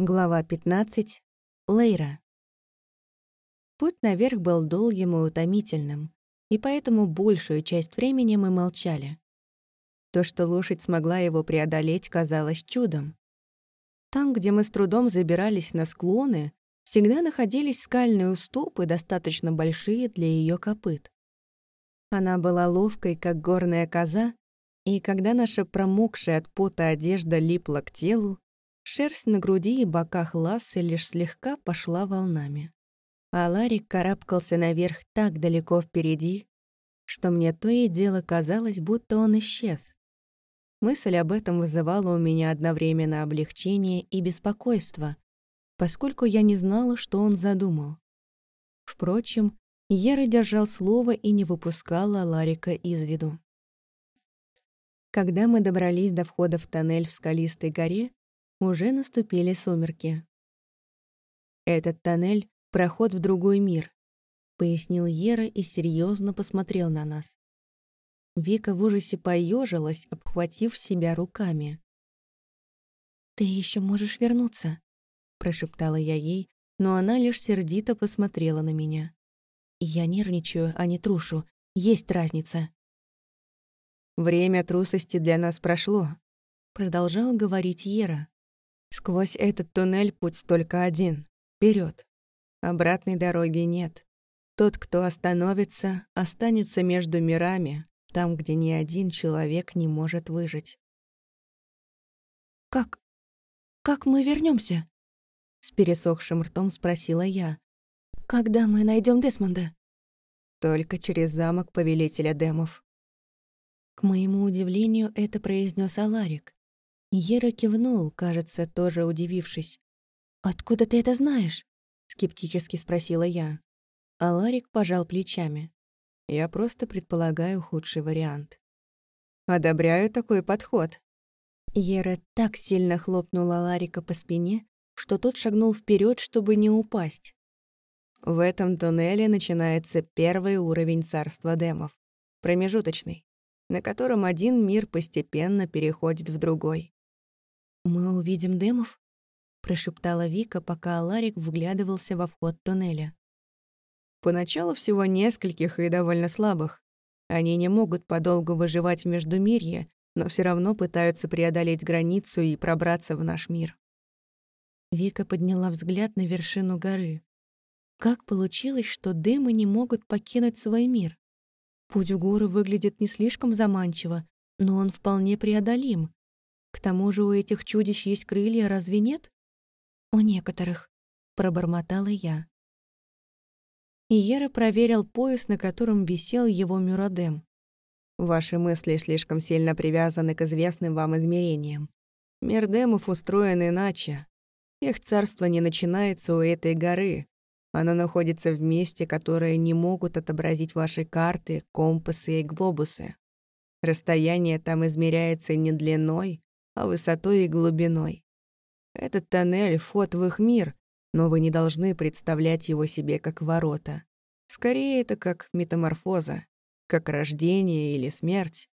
Глава 15. Лейра. Путь наверх был долгим и утомительным, и поэтому большую часть времени мы молчали. То, что лошадь смогла его преодолеть, казалось чудом. Там, где мы с трудом забирались на склоны, всегда находились скальные уступы, достаточно большие для ее копыт. Она была ловкой, как горная коза, и когда наша промокшая от пота одежда липла к телу, Шерсть на груди и боках Лассы лишь слегка пошла волнами. А Ларик карабкался наверх так далеко впереди, что мне то и дело казалось, будто он исчез. Мысль об этом вызывала у меня одновременно облегчение и беспокойство, поскольку я не знала, что он задумал. Впрочем, Ера держал слово и не выпускала Ларика из виду. Когда мы добрались до входа в тоннель в скалистой горе, уже наступили сумерки. «Этот тоннель — проход в другой мир», — пояснил Ера и серьезно посмотрел на нас. Вика в ужасе поежилась, обхватив себя руками. «Ты еще можешь вернуться», — прошептала я ей, но она лишь сердито посмотрела на меня. «Я нервничаю, а не трушу. Есть разница». «Время трусости для нас прошло», — продолжал говорить Ера. Сквозь этот туннель путь только один — вперед. Обратной дороги нет. Тот, кто остановится, останется между мирами, там, где ни один человек не может выжить. «Как... как мы вернемся? С пересохшим ртом спросила я. «Когда мы найдем Десмонда?» «Только через замок Повелителя Демов». К моему удивлению, это произнес Аларик. Ера кивнул, кажется, тоже удивившись. «Откуда ты это знаешь?» — скептически спросила я. А Ларик пожал плечами. «Я просто предполагаю худший вариант». «Одобряю такой подход». Ера так сильно хлопнула Ларика по спине, что тот шагнул вперед, чтобы не упасть. В этом туннеле начинается первый уровень царства демов, промежуточный, на котором один мир постепенно переходит в другой. «Мы увидим демов?» — прошептала Вика, пока Аларик вглядывался во вход туннеля. «Поначалу всего нескольких и довольно слабых. Они не могут подолгу выживать в Междумирье, но все равно пытаются преодолеть границу и пробраться в наш мир». Вика подняла взгляд на вершину горы. Как получилось, что демы не могут покинуть свой мир? Путь в горы выглядит не слишком заманчиво, но он вполне преодолим. К тому же у этих чудищ есть крылья, разве нет? У некоторых, пробормотала я. Иера проверил пояс, на котором висел его мюрадем. Ваши мысли слишком сильно привязаны к известным вам измерениям. Мир демов устроен иначе. Их царство не начинается у этой горы. Оно находится в месте, которое не могут отобразить ваши карты, компасы и глобусы. Расстояние там измеряется не длиной, а высотой и глубиной. Этот тоннель — вход в их мир, но вы не должны представлять его себе как ворота. Скорее, это как метаморфоза, как рождение или смерть.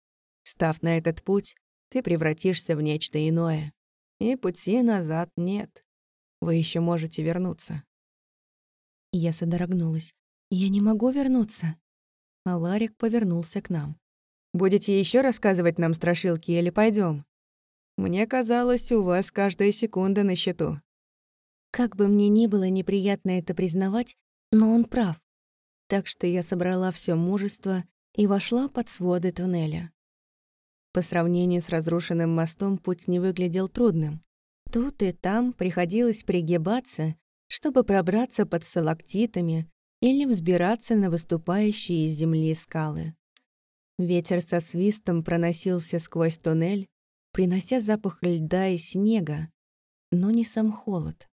Став на этот путь, ты превратишься в нечто иное. И пути назад нет. Вы еще можете вернуться. Я содрогнулась. «Я не могу вернуться». А Ларик повернулся к нам. «Будете еще рассказывать нам страшилки или пойдем? Мне казалось, у вас каждая секунда на счету. Как бы мне ни было неприятно это признавать, но он прав. Так что я собрала все мужество и вошла под своды туннеля. По сравнению с разрушенным мостом путь не выглядел трудным. Тут и там приходилось пригибаться, чтобы пробраться под сталактитами или взбираться на выступающие из земли скалы. Ветер со свистом проносился сквозь туннель, принося запах льда и снега, но не сам холод.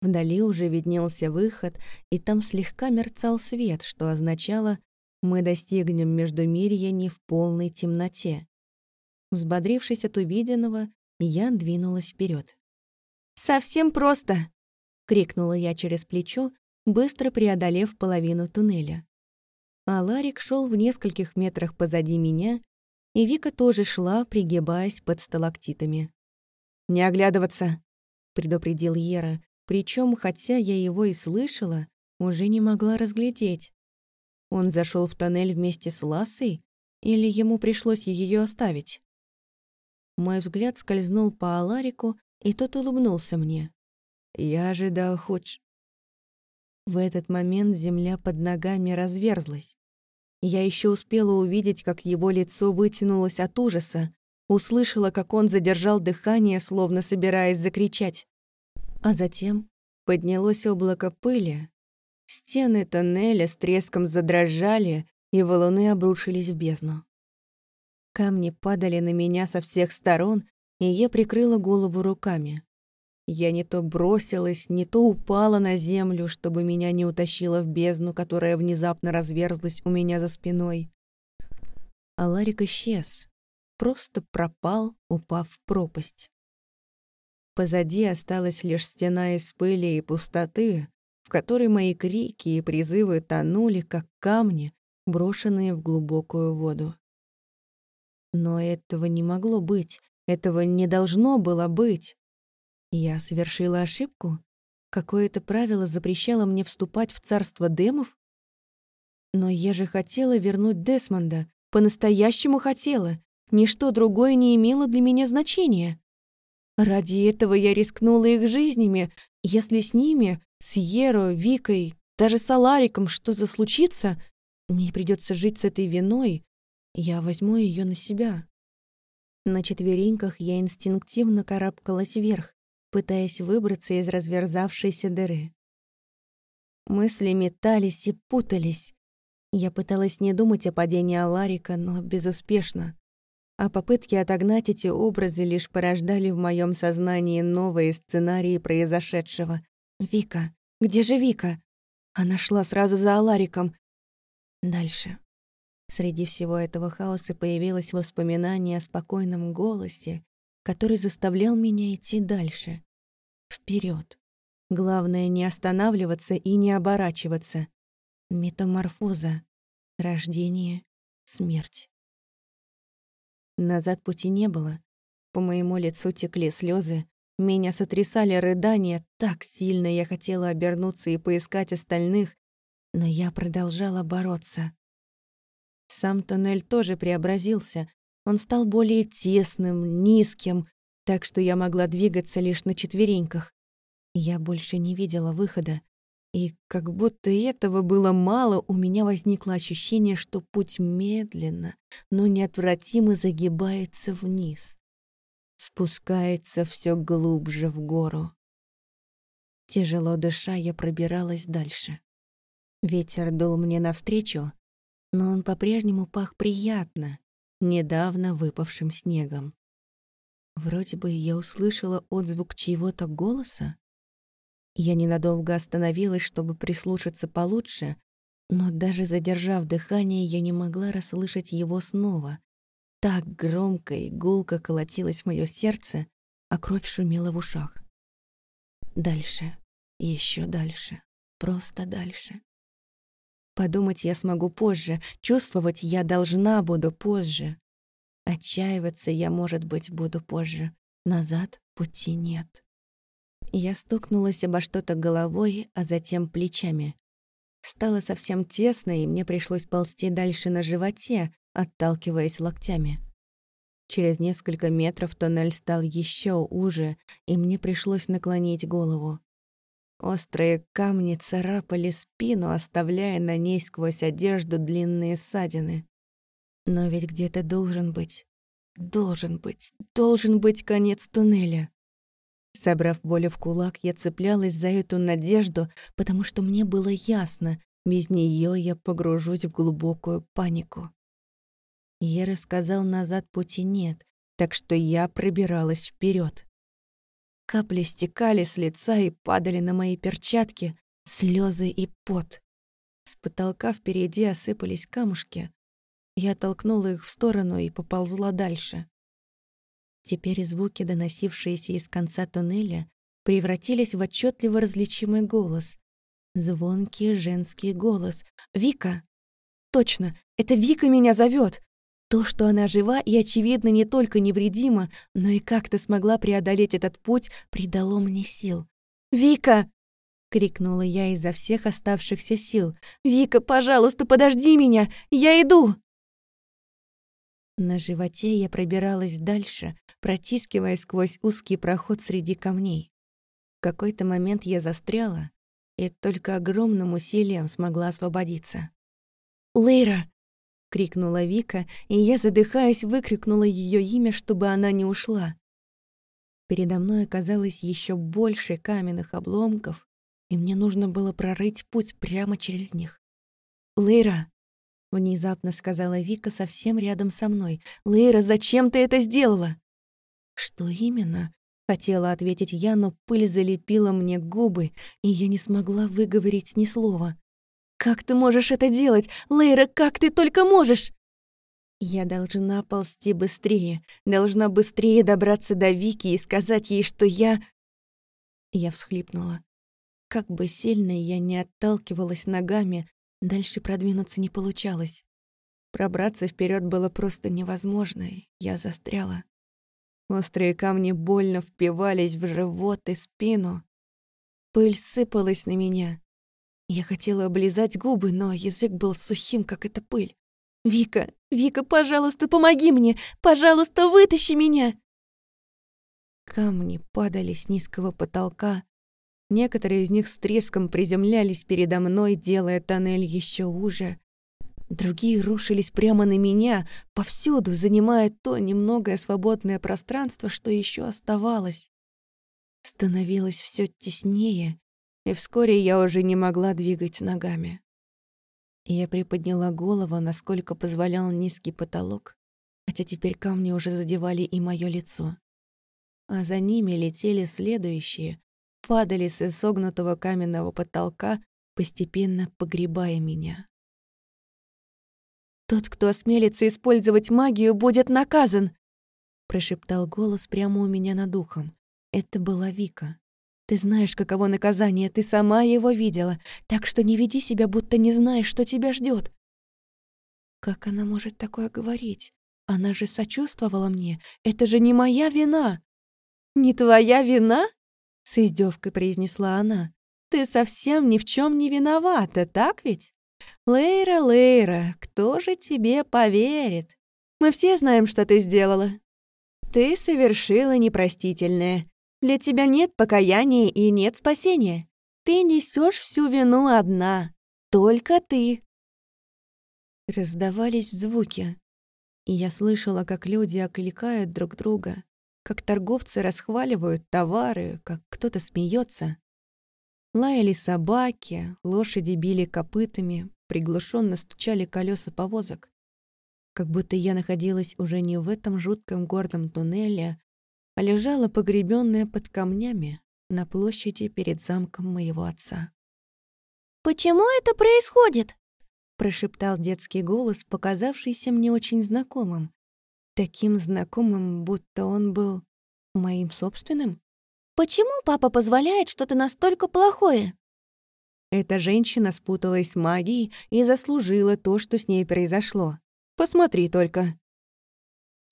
Вдали уже виднелся выход, и там слегка мерцал свет, что означало, мы достигнем Междумирья не в полной темноте. Взбодрившись от увиденного, я двинулась вперед. «Совсем просто!» — крикнула я через плечо, быстро преодолев половину туннеля. А Ларик шел в нескольких метрах позади меня, и Вика тоже шла, пригибаясь под сталактитами. «Не оглядываться!» — предупредил Ера, причем, хотя я его и слышала, уже не могла разглядеть. Он зашел в тоннель вместе с Лассой или ему пришлось ее оставить? Мой взгляд скользнул по Аларику, и тот улыбнулся мне. «Я ожидал хоть...» В этот момент земля под ногами разверзлась. Я еще успела увидеть, как его лицо вытянулось от ужаса, услышала, как он задержал дыхание, словно собираясь закричать. А затем поднялось облако пыли, стены тоннеля с треском задрожали, и валуны обрушились в бездну. Камни падали на меня со всех сторон, и я прикрыла голову руками. Я не то бросилась, не то упала на землю, чтобы меня не утащило в бездну, которая внезапно разверзлась у меня за спиной. А Ларик исчез, просто пропал, упав в пропасть. Позади осталась лишь стена из пыли и пустоты, в которой мои крики и призывы тонули, как камни, брошенные в глубокую воду. Но этого не могло быть, этого не должно было быть. Я совершила ошибку? Какое-то правило запрещало мне вступать в царство демов? Но я же хотела вернуть Десмонда, по-настоящему хотела. Ничто другое не имело для меня значения. Ради этого я рискнула их жизнями. Если с ними, с Еро, Викой, даже с Алариком что-то случится, мне придется жить с этой виной. Я возьму ее на себя. На четвереньках я инстинктивно карабкалась вверх, пытаясь выбраться из разверзавшейся дыры. Мысли метались и путались. Я пыталась не думать о падении Аларика, но безуспешно а попытки отогнать эти образы лишь порождали в моем сознании новые сценарии произошедшего. «Вика! Где же Вика?» Она шла сразу за Алариком. Дальше. Среди всего этого хаоса появилось воспоминание о спокойном голосе, который заставлял меня идти дальше. вперед. Главное не останавливаться и не оборачиваться. Метаморфоза. Рождение. Смерть. Назад пути не было. По моему лицу текли слезы, меня сотрясали рыдания, так сильно я хотела обернуться и поискать остальных, но я продолжала бороться. Сам тоннель тоже преобразился. Он стал более тесным, низким, так что я могла двигаться лишь на четвереньках. Я больше не видела выхода, и как будто этого было мало, у меня возникло ощущение, что путь медленно, но неотвратимо загибается вниз. Спускается все глубже в гору. Тяжело дыша, я пробиралась дальше. Ветер дул мне навстречу, но он по-прежнему пах приятно, недавно выпавшим снегом. Вроде бы я услышала отзвук чьего-то голоса, я ненадолго остановилась, чтобы прислушаться получше, но даже задержав дыхание, я не могла расслышать его снова. Так громко и гулко колотилось мое сердце, а кровь шумела в ушах. Дальше, еще дальше, просто дальше. Подумать я смогу позже, чувствовать я должна буду позже. Отчаиваться я, может быть, буду позже. Назад пути нет. Я стукнулась обо что-то головой, а затем плечами. Стало совсем тесно, и мне пришлось ползти дальше на животе, отталкиваясь локтями. Через несколько метров тоннель стал еще уже, и мне пришлось наклонить голову. Острые камни царапали спину, оставляя на ней сквозь одежду длинные ссадины. Но ведь где-то должен быть, должен быть, должен быть конец туннеля. Собрав волю в кулак, я цеплялась за эту надежду, потому что мне было ясно, без нее я погружусь в глубокую панику. Я рассказал назад пути нет, так что я пробиралась вперед. Капли стекали с лица и падали на мои перчатки, слезы и пот. С потолка впереди осыпались камушки. Я толкнула их в сторону и поползла дальше. Теперь звуки, доносившиеся из конца туннеля, превратились в отчетливо различимый голос. Звонкий женский голос. «Вика!» «Точно! Это Вика меня зовет! То, что она жива и, очевидно, не только невредима, но и как-то смогла преодолеть этот путь, придало мне сил. «Вика!» — крикнула я изо всех оставшихся сил. «Вика, пожалуйста, подожди меня! Я иду!» На животе я пробиралась дальше, протискивая сквозь узкий проход среди камней. В какой-то момент я застряла и только огромным усилием смогла освободиться. «Лейра!» — крикнула Вика, и я, задыхаясь, выкрикнула ее имя, чтобы она не ушла. Передо мной оказалось еще больше каменных обломков, и мне нужно было прорыть путь прямо через них. «Лейра!» — внезапно сказала Вика совсем рядом со мной. «Лейра, зачем ты это сделала?» «Что именно?» — хотела ответить я, но пыль залепила мне губы, и я не смогла выговорить ни слова. «Как ты можешь это делать? Лейра, как ты только можешь?» Я должна ползти быстрее, должна быстрее добраться до Вики и сказать ей, что я... Я всхлипнула. Как бы сильно я не отталкивалась ногами, дальше продвинуться не получалось. Пробраться вперед было просто невозможно, я застряла. Острые камни больно впивались в живот и спину. Пыль сыпалась на меня. Я хотела облизать губы, но язык был сухим, как эта пыль. «Вика, Вика, пожалуйста, помоги мне! Пожалуйста, вытащи меня!» Камни падали с низкого потолка. Некоторые из них с треском приземлялись передо мной, делая тоннель еще уже. Другие рушились прямо на меня, повсюду, занимая то немногое свободное пространство, что еще оставалось. Становилось все теснее, и вскоре я уже не могла двигать ногами. Я приподняла голову, насколько позволял низкий потолок, хотя теперь камни уже задевали и мое лицо. А за ними летели следующие, падали с изогнутого каменного потолка, постепенно погребая меня. «Тот, кто осмелится использовать магию, будет наказан!» прошептал голос прямо у меня над ухом. Это была Вика. Ты знаешь, каково наказание, ты сама его видела, так что не веди себя, будто не знаешь, что тебя ждет. Как она может такое говорить? Она же сочувствовала мне. Это же не моя вина. Не твоя вина? С издевкой произнесла она. Ты совсем ни в чем не виновата, так ведь? Лейра, Лейра, кто же тебе поверит? Мы все знаем, что ты сделала. Ты совершила непростительное. Для тебя нет покаяния и нет спасения. Ты несешь всю вину одна. Только ты. Раздавались звуки. И я слышала, как люди окликают друг друга, как торговцы расхваливают товары, как кто-то смеется. Лаяли собаки, лошади били копытами, приглушенно стучали колеса повозок. Как будто я находилась уже не в этом жутком гордом туннеле, лежала погребенная под камнями на площади перед замком моего отца. «Почему это происходит?» — прошептал детский голос, показавшийся мне очень знакомым. Таким знакомым, будто он был моим собственным. «Почему папа позволяет что-то настолько плохое?» Эта женщина спуталась с магией и заслужила то, что с ней произошло. Посмотри только.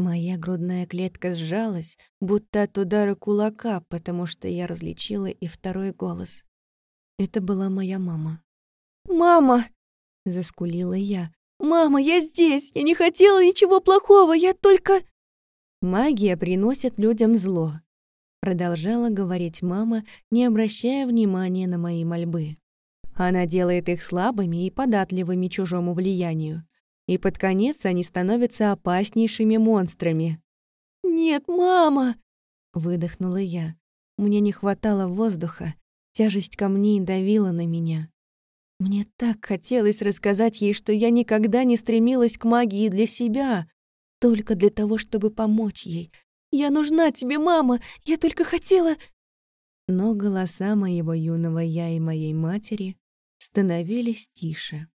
Моя грудная клетка сжалась, будто от удара кулака, потому что я различила и второй голос. Это была моя мама. «Мама!» — заскулила я. «Мама, я здесь! Я не хотела ничего плохого, я только...» «Магия приносит людям зло», — продолжала говорить мама, не обращая внимания на мои мольбы. «Она делает их слабыми и податливыми чужому влиянию и под конец они становятся опаснейшими монстрами. «Нет, мама!» — выдохнула я. Мне не хватало воздуха, тяжесть камней давила на меня. Мне так хотелось рассказать ей, что я никогда не стремилась к магии для себя, только для того, чтобы помочь ей. «Я нужна тебе, мама! Я только хотела...» Но голоса моего юного я и моей матери становились тише.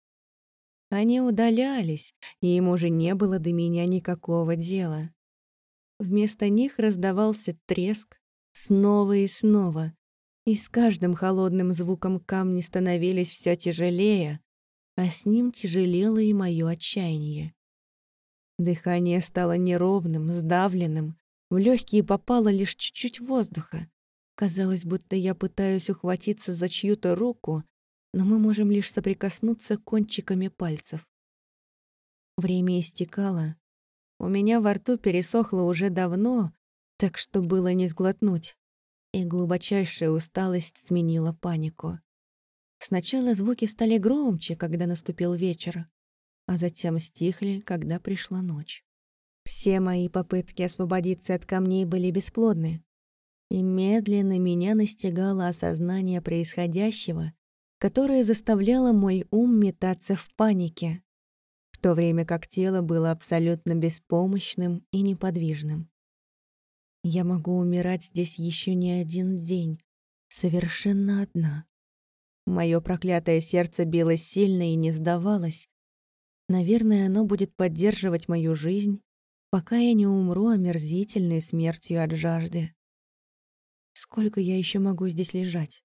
Они удалялись, и им уже не было до меня никакого дела. Вместо них раздавался треск снова и снова, и с каждым холодным звуком камни становились все тяжелее, а с ним тяжелело и мое отчаяние. Дыхание стало неровным, сдавленным. В легкие попало лишь чуть-чуть воздуха. Казалось, будто я пытаюсь ухватиться за чью-то руку, но мы можем лишь соприкоснуться кончиками пальцев. Время истекало. У меня во рту пересохло уже давно, так что было не сглотнуть. И глубочайшая усталость сменила панику. Сначала звуки стали громче, когда наступил вечер, а затем стихли, когда пришла ночь. Все мои попытки освободиться от камней были бесплодны. И медленно меня настигало осознание происходящего которое заставляло мой ум метаться в панике, в то время как тело было абсолютно беспомощным и неподвижным. Я могу умирать здесь еще не один день, совершенно одна. Мое проклятое сердце билось сильно и не сдавалось. Наверное, оно будет поддерживать мою жизнь, пока я не умру омерзительной смертью от жажды. Сколько я еще могу здесь лежать?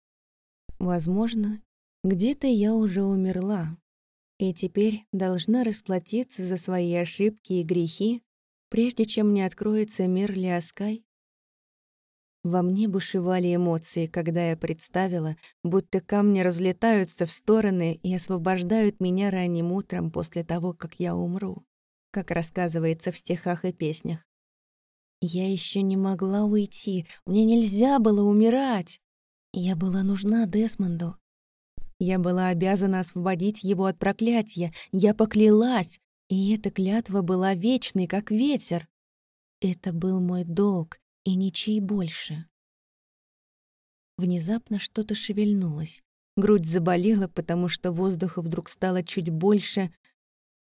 Возможно, где-то я уже умерла, и теперь должна расплатиться за свои ошибки и грехи, прежде чем мне откроется мир Лиаскай. Во мне бушевали эмоции, когда я представила, будто камни разлетаются в стороны и освобождают меня ранним утром после того, как я умру, как рассказывается в стихах и песнях. Я еще не могла уйти, мне нельзя было умирать. Я была нужна Десмонду. Я была обязана освободить его от проклятия. Я поклялась, и эта клятва была вечной, как ветер. Это был мой долг, и ничей больше. Внезапно что-то шевельнулось. Грудь заболела, потому что воздуха вдруг стало чуть больше,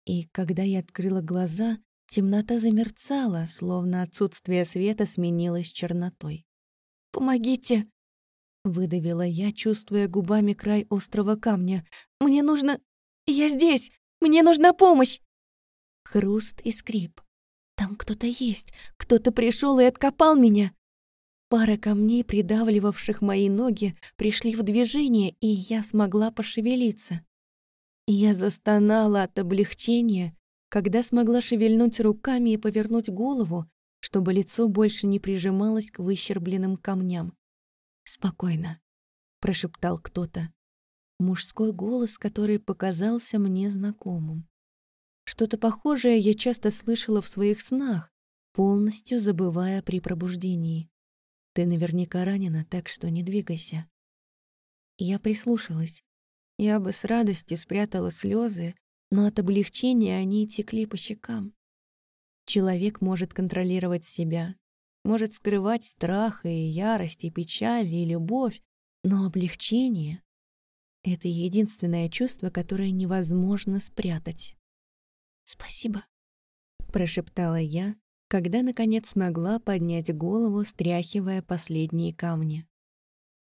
и когда я открыла глаза, темнота замерцала, словно отсутствие света сменилось чернотой. «Помогите!» Выдавила я, чувствуя губами край острого камня. «Мне нужно... Я здесь! Мне нужна помощь!» Хруст и скрип. «Там кто-то есть! Кто-то пришел и откопал меня!» Пара камней, придавливавших мои ноги, пришли в движение, и я смогла пошевелиться. Я застонала от облегчения, когда смогла шевельнуть руками и повернуть голову, чтобы лицо больше не прижималось к выщербленным камням. «Спокойно», — прошептал кто-то. Мужской голос, который показался мне знакомым. Что-то похожее я часто слышала в своих снах, полностью забывая при пробуждении. «Ты наверняка ранена, так что не двигайся». Я прислушалась. Я бы с радостью спрятала слезы, но от облегчения они текли по щекам. Человек может контролировать себя, может скрывать страх и ярость, и печаль, и любовь, но облегчение — это единственное чувство, которое невозможно спрятать. «Спасибо», — прошептала я, когда, наконец, смогла поднять голову, стряхивая последние камни.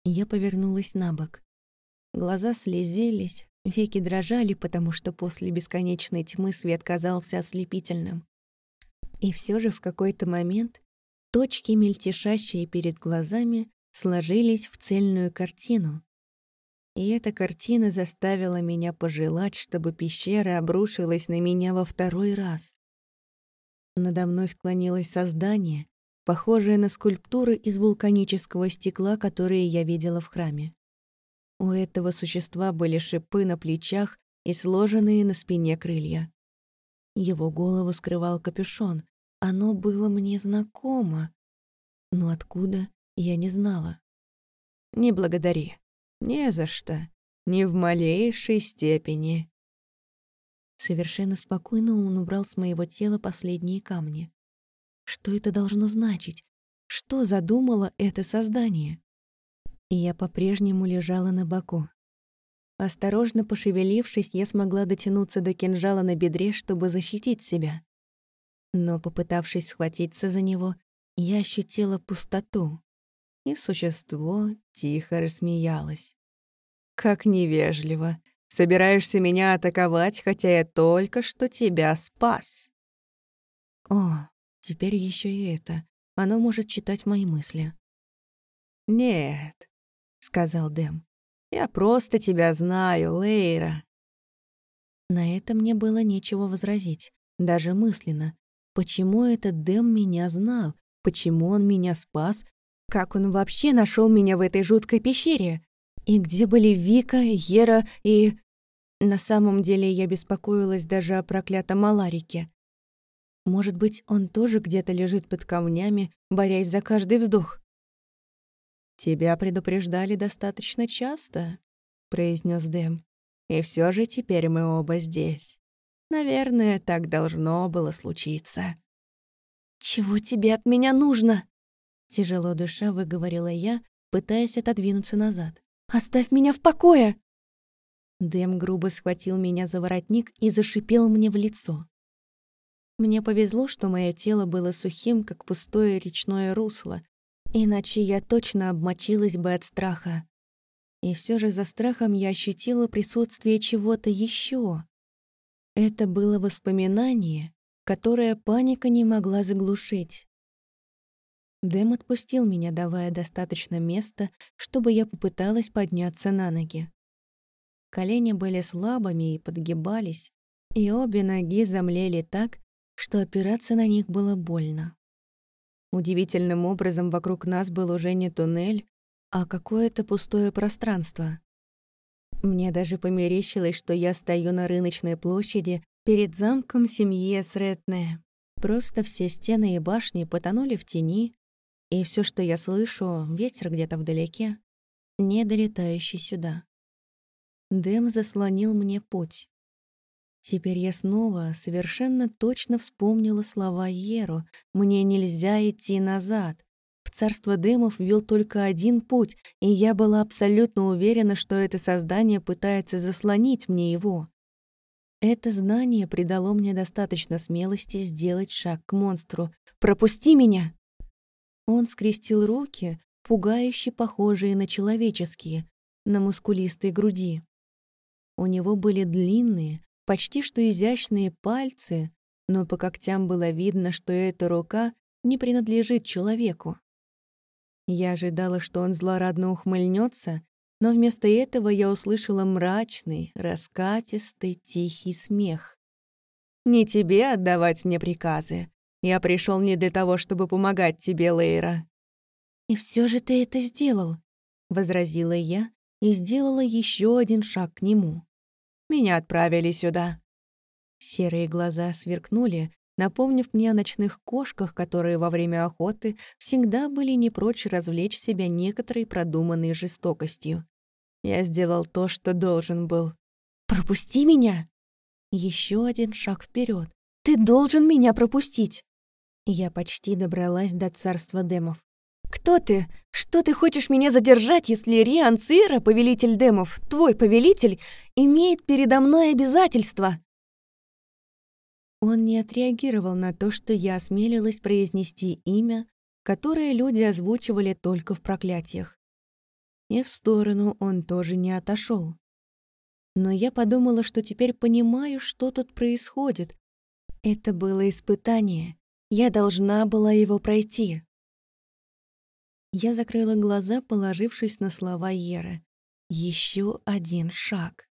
Я повернулась на бок. Глаза слезились, веки дрожали, потому что после бесконечной тьмы свет казался ослепительным. И все же в какой-то момент Точки, мельтешащие перед глазами, сложились в цельную картину. И эта картина заставила меня пожелать, чтобы пещера обрушилась на меня во второй раз. Надо мной склонилось создание, похожее на скульптуры из вулканического стекла, которые я видела в храме. У этого существа были шипы на плечах и сложенные на спине крылья. Его голову скрывал капюшон, оно было мне знакомо, но откуда я не знала. «Не благодари. Не за что. Ни в малейшей степени». Совершенно спокойно он убрал с моего тела последние камни. Что это должно значить? Что задумало это создание? И я по-прежнему лежала на боку. Осторожно пошевелившись, я смогла дотянуться до кинжала на бедре, чтобы защитить себя. Но, попытавшись схватиться за него, я ощутила пустоту, и существо тихо рассмеялось. «Как невежливо! Собираешься меня атаковать, хотя я только что тебя спас!» «О, теперь еще и это. Оно может читать мои мысли». «Нет», — сказал Дэм. «Я просто тебя знаю, Лейра». На это мне было нечего возразить, даже мысленно, Почему этот Дэм меня знал? Почему он меня спас? Как он вообще нашел меня в этой жуткой пещере? И где были Вика, Ера и... На самом деле я беспокоилась даже о проклятом Аларике. Может быть, он тоже где-то лежит под камнями, борясь за каждый вздох? «Тебя предупреждали достаточно часто», — произнес Дэм. «И все же теперь мы оба здесь. Наверное, так должно было случиться». «Чего тебе от меня нужно?» Тяжело душа выговорила я, пытаясь отодвинуться назад. «Оставь меня в покое!» Дэм грубо схватил меня за воротник и зашипел мне в лицо. Мне повезло, что мое тело было сухим, как пустое речное русло, иначе я точно обмочилась бы от страха. И все же за страхом я ощутила присутствие чего-то еще. Это было воспоминание, которое паника не могла заглушить. Дэм отпустил меня, давая достаточно места, чтобы я попыталась подняться на ноги. Колени были слабыми и подгибались, и обе ноги замлели так, что опираться на них было больно. Удивительным образом вокруг нас был уже не туннель, а какое-то пустое пространство. Мне даже померещилось, что я стою на рыночной площади перед замком семьи Сретне. Просто все стены и башни потонули в тени, и все, что я слышу, ветер где-то вдалеке, не долетающий сюда. Дэм заслонил мне путь. Теперь я снова совершенно точно вспомнила слова Еру «Мне нельзя идти назад». Царство демов вел только один путь, и я была абсолютно уверена, что это создание пытается заслонить мне его. Это знание придало мне достаточно смелости сделать шаг к монстру. «Пропусти меня!» Он скрестил руки, пугающе похожие на человеческие, на мускулистой груди. У него были длинные, почти что изящные пальцы, но по когтям было видно, что эта рука не принадлежит человеку. Я ожидала, что он злорадно ухмыльнется, но вместо этого я услышала мрачный, раскатистый, тихий смех. «Не тебе отдавать мне приказы. Я пришел не для того, чтобы помогать тебе, Лейра». «И все же ты это сделал», — возразила я и сделала еще один шаг к нему. Меня отправили сюда». Серые глаза сверкнули, напомнив мне о ночных кошках, которые во время охоты всегда были не прочь развлечь себя некоторой продуманной жестокостью. Я сделал то, что должен был. «Пропусти меня!» Еще один шаг вперед. «Ты должен меня пропустить!» Я почти добралась до царства демов. «Кто ты? Что ты хочешь меня задержать, если Риан Цира, повелитель демов, твой повелитель, имеет передо мной обязательства?» Он не отреагировал на то, что я осмелилась произнести имя, которое люди озвучивали только в проклятиях. И в сторону он тоже не отошел. Но я подумала, что теперь понимаю, что тут происходит. Это было испытание. Я должна была его пройти. Я закрыла глаза, положившись на слова Еры. Еще один шаг.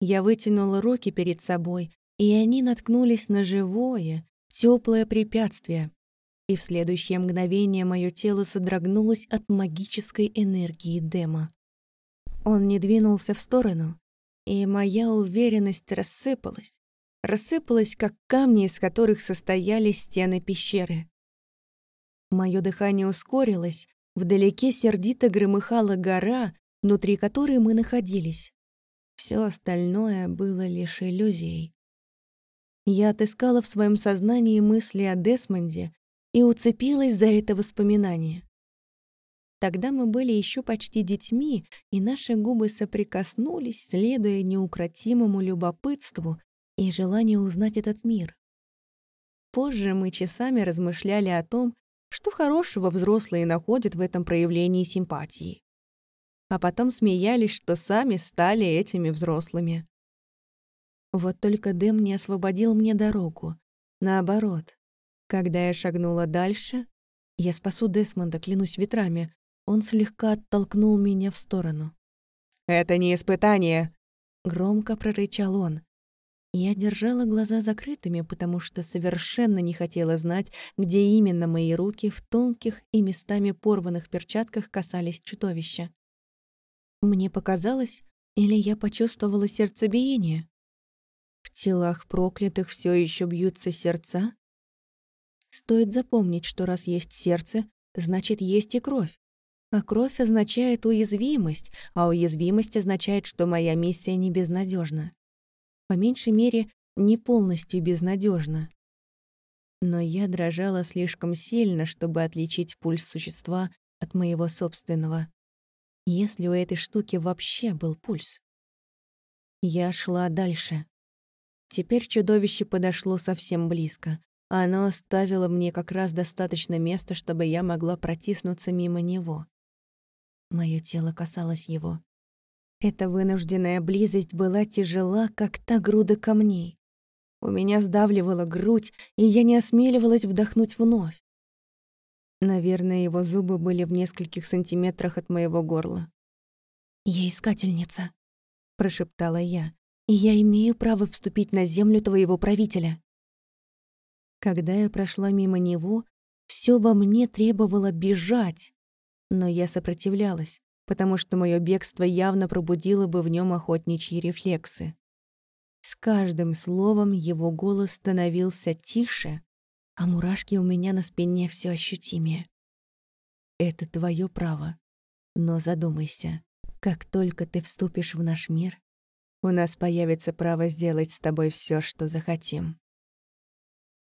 Я вытянула руки перед собой, и они наткнулись на живое, теплое препятствие. И в следующее мгновение мое тело содрогнулось от магической энергии Дема. Он не двинулся в сторону, и моя уверенность рассыпалась. Рассыпалась, как камни, из которых состояли стены пещеры. Мое дыхание ускорилось, вдалеке сердито громыхала гора, внутри которой мы находились. Все остальное было лишь иллюзией. Я отыскала в своем сознании мысли о Десмонде и уцепилась за это воспоминание. Тогда мы были еще почти детьми, и наши губы соприкоснулись, следуя неукротимому любопытству и желанию узнать этот мир. Позже мы часами размышляли о том, что хорошего взрослые находят в этом проявлении симпатии? А потом смеялись, что сами стали этими взрослыми. Вот только Дэм не освободил мне дорогу. Наоборот. Когда я шагнула дальше, я спасу Десмонда, клянусь ветрами, он слегка оттолкнул меня в сторону. «Это не испытание!» — громко прорычал он. Я держала глаза закрытыми, потому что совершенно не хотела знать, где именно мои руки в тонких и местами порванных перчатках касались чудовища. Мне показалось, или я почувствовала сердцебиение? Телах проклятых все еще бьются сердца? Стоит запомнить, что раз есть сердце, значит, есть и кровь. А кровь означает уязвимость, а уязвимость означает, что моя миссия не безнадежна. По меньшей мере, не полностью безнадежна. Но я дрожала слишком сильно, чтобы отличить пульс существа от моего собственного. Если у этой штуки вообще был пульс. Я шла дальше. Теперь чудовище подошло совсем близко. Оно оставило мне как раз достаточно места, чтобы я могла протиснуться мимо него. Моё тело касалось его. Эта вынужденная близость была тяжела, как та груда камней. У меня сдавливала грудь, и я не осмеливалась вдохнуть вновь. Наверное, его зубы были в нескольких сантиметрах от моего горла. «Я искательница», — прошептала я, «и я имею право вступить на землю твоего правителя». Когда я прошла мимо него, все во мне требовало бежать, но я сопротивлялась, потому что мое бегство явно пробудило бы в нем охотничьи рефлексы. С каждым словом его голос становился тише, а мурашки у меня на спине все ощутимее. Это твое право, но задумайся, как только ты вступишь в наш мир, у нас появится право сделать с тобой все, что захотим.